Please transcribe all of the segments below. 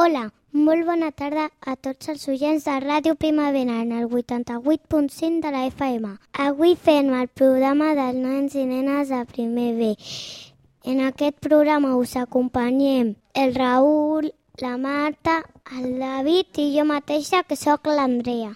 Hola, molt bona tarda a tots els oients de Ràdio Primavera en el 88.5 de la FM. Avui fem el programa dels nens i nenes de primer B. En aquest programa us acompanyem el Raül, la Marta, el David i jo mateixa, que sóc l'Andrea.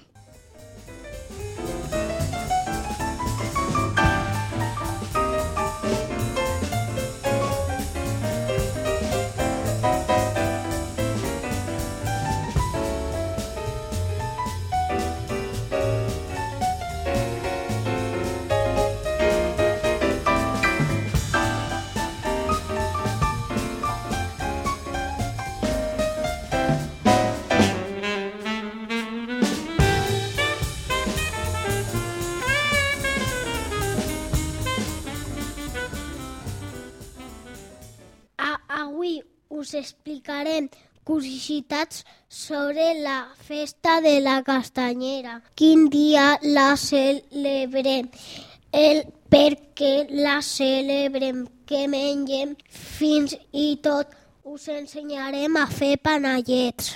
Us explicarem curiositats sobre la festa de la castanyera. Quin dia la celebrem, el per què la celebrem, què mengem, fins i tot us ensenyarem a fer panallets.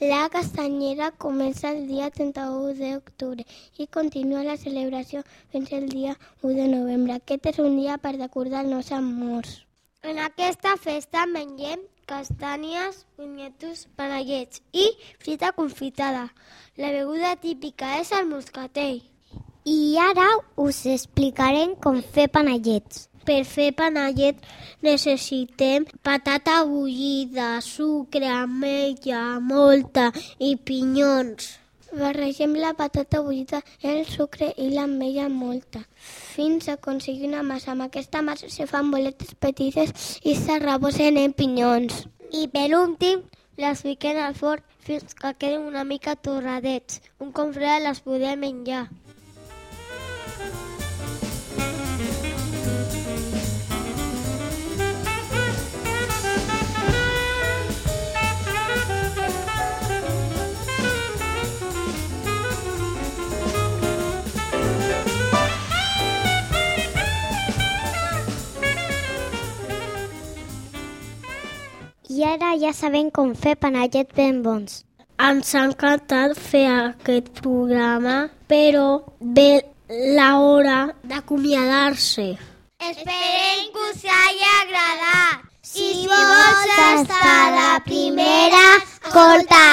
La castanyera comença el dia 31 d'octubre i continua la celebració fins el dia 1 de novembre. Aquest és un dia per recordar els nostres amors. En aquesta festa mengem castanyes, pinyetos, panellets i frita confitada. La beguda típica és el moscatell. I ara us explicarem com fer panellets. Per fer panellet necessitem patata bullida, sucre, ametlla, molta i pinyons. Barregem la patata bullida, el sucre i l'ametlla molta fins a aconseguir una massa. Amb aquesta massa se fan boletes petites i s'arrebosen en pinyons. I per últim, les fiquem al forn fins que queden una mica torradets. Un cop les podem menjar. I ara ja sabem com fer panellets ben bons. Ens ha encantat fer aquest programa, però ve l'hora d'acomiadar-se. Esperem que us hagi agradat. Si vols estar la primera, escolta!